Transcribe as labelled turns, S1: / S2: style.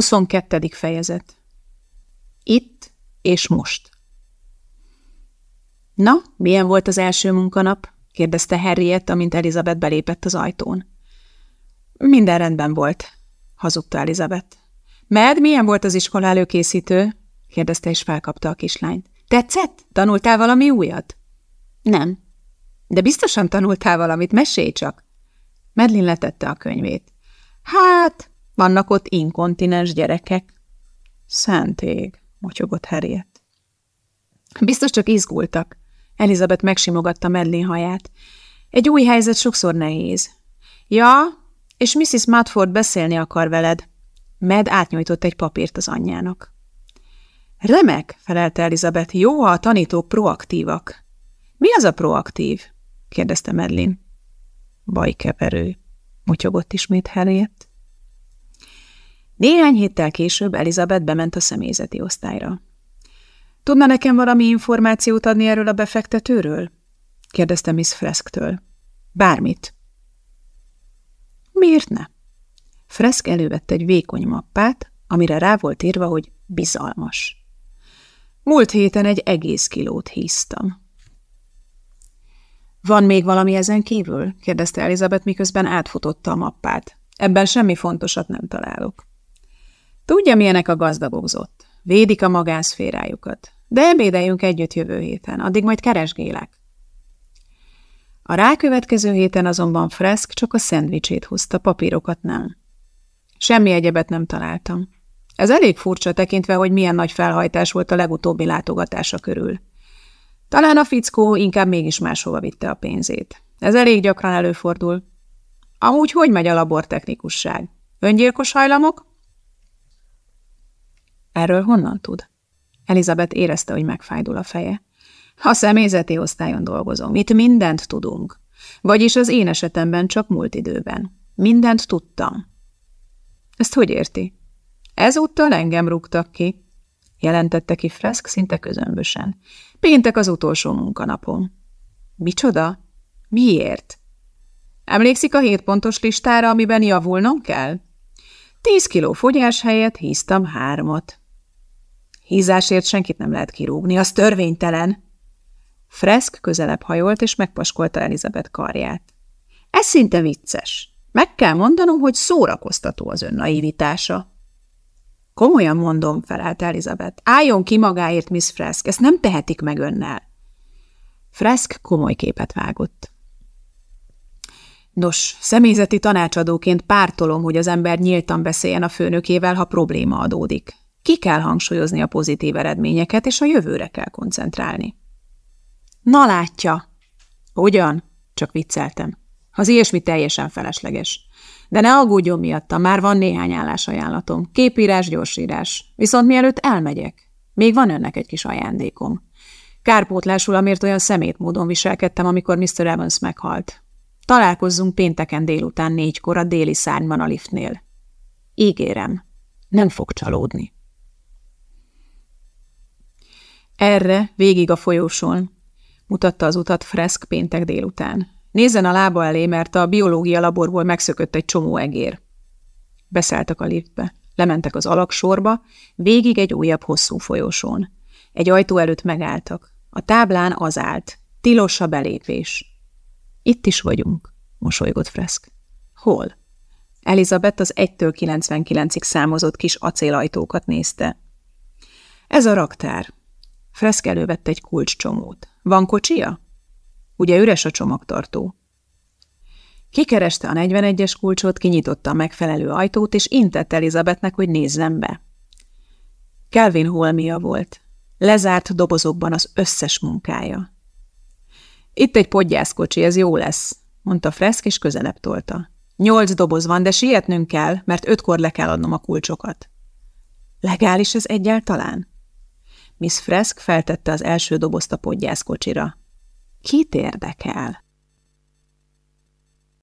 S1: 22. fejezet Itt és most Na, milyen volt az első munkanap? kérdezte Harriet, amint Elizabeth belépett az ajtón. Minden rendben volt, hazudta Elizabeth. Med, milyen volt az iskola előkészítő? kérdezte és felkapta a kislányt. Tetszett? Tanultál valami újat? Nem. De biztosan tanultál valamit, mesélj csak. Medlin letette a könyvét. Hát, vannak ott inkontinens gyerekek. Szentég, motyogott Harriet. Biztos csak izgultak. Elizabeth megsimogatta Medlin haját. Egy új helyzet sokszor nehéz. Ja, és Mrs. Mudford beszélni akar veled. Med átnyújtott egy papírt az anyjának. Remek, felelte Elizabeth. Jó, ha a tanítók proaktívak. Mi az a proaktív? kérdezte Medlin. Bajkeverő, motyogott ismét Harriet. Néhány héttel később Elizabeth bement a személyzeti osztályra. Tudna nekem valami információt adni erről a befektetőről? kérdezte Miss Fresktől. Bármit. Miért ne? Fresk elővette egy vékony mappát, amire rá volt írva, hogy bizalmas. Múlt héten egy egész kilót híztam. Van még valami ezen kívül? kérdezte Elizabeth, miközben átfutotta a mappát. Ebben semmi fontosat nem találok. Tudja, milyenek a gazdagokzott. Védik a magánszférájukat. De ebédeljünk együtt jövő héten, addig majd keresgélek. A rákövetkező héten azonban Fresk csak a szendvicsét hozta, papírokat nem. Semmi egyebet nem találtam. Ez elég furcsa tekintve, hogy milyen nagy felhajtás volt a legutóbbi látogatása körül. Talán a fickó inkább mégis máshova vitte a pénzét. Ez elég gyakran előfordul. Amúgy hogy megy a labortechnikusság? Öngyilkos hajlamok? Erről honnan tud? Elizabeth érezte, hogy megfájdul a feje. A személyzeti osztályon dolgozom. Itt mindent tudunk. Vagyis az én esetemben csak múlt időben. Mindent tudtam. Ezt hogy érti? Ezúttal engem rúgtak ki, jelentette ki Fresk szinte közömbösen. Péntek az utolsó munkanapom. Micsoda? Miért? Emlékszik a hétpontos listára, amiben javulnom kell? Tíz kiló fogyás helyett híztam hármat. Hízásért senkit nem lehet kirúgni, az törvénytelen. Fresk közelebb hajolt, és megpaskolta Elizabeth karját. Ez szinte vicces. Meg kell mondanom, hogy szórakoztató az ön naivitása. Komolyan mondom, felelte Elizabeth. Álljon ki magáért, Miss Fresk, ezt nem tehetik meg önnel. Fresk komoly képet vágott. Nos, személyzeti tanácsadóként pártolom, hogy az ember nyíltan beszéljen a főnökével, ha probléma adódik. Ki kell hangsúlyozni a pozitív eredményeket, és a jövőre kell koncentrálni. Na látja! Ugyan? Csak vicceltem. Az ilyesmi teljesen felesleges. De ne aggódjon miatta, már van néhány állásajánlatom. Képírás, gyorsírás. Viszont mielőtt elmegyek, még van önnek egy kis ajándékom. Kárpótlásul, amért olyan szemét módon viselkedtem, amikor Mr. Evans meghalt. Találkozzunk pénteken délután négykor a déli szárnyban a liftnél. Ígérem, nem fog csalódni. Erre, végig a folyóson, mutatta az utat Fresk péntek délután. Nézzen a lába elé, mert a biológia laborból megszökött egy csomó egér. Beszálltak a liftbe, lementek az alaksorba, végig egy újabb hosszú folyosón. Egy ajtó előtt megálltak. A táblán az állt. Tilos a belépés. Itt is vagyunk, mosolygott Fresk. Hol? Elizabeth az 1-től 99-ig számozott kis acélajtókat nézte. Ez a raktár. Fresk elővett egy kulcscsomót. Van kocsia? Ugye üres a csomagtartó? Kikereste a 41-es kulcsot, kinyitotta a megfelelő ajtót, és intett Elizabethnek, hogy nézzen be. Kelvin Holmia volt. Lezárt dobozokban az összes munkája. Itt egy podgyászkocsi, ez jó lesz, mondta Fresk, és közelebb tolta. Nyolc doboz van, de sietnünk kell, mert ötkor le kell adnom a kulcsokat. Legális ez egyáltalán? Miss Fresk feltette az első dobozt a podgyászkocsira. Kit érdekel?